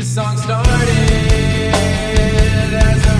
This song started as a